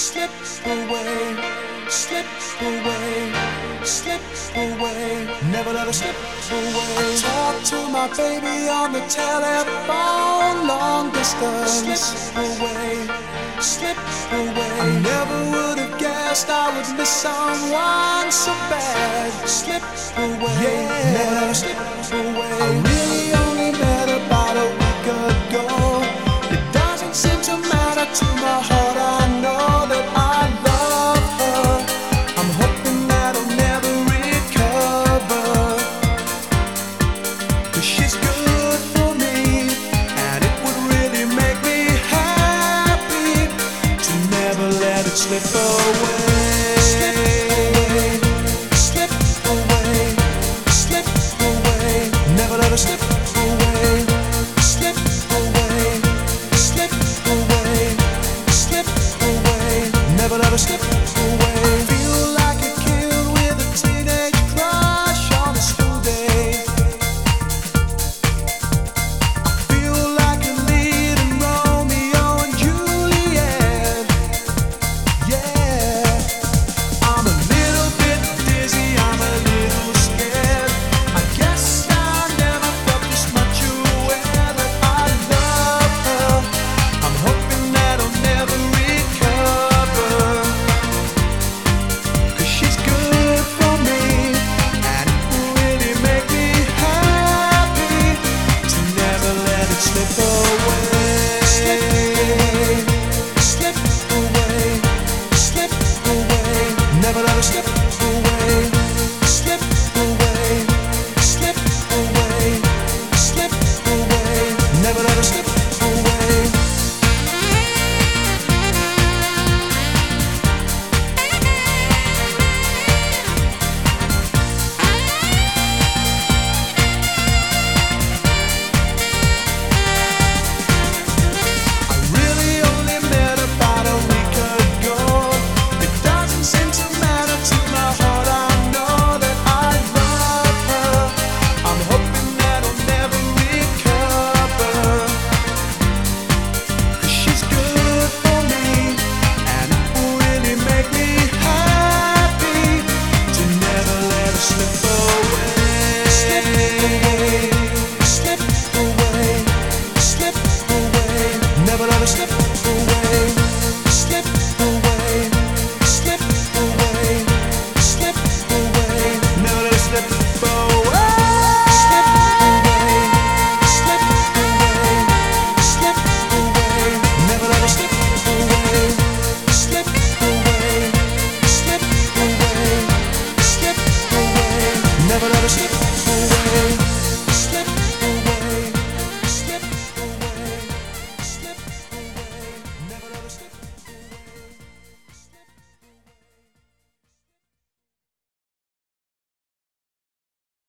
Slips away, slips away, slips away. Never let her slip away. I talk to my baby on the telephone, long distance. Slips away, slips away. I never would have guessed I would miss someone so bad. Slips away, yeah. never let her slip away. let go.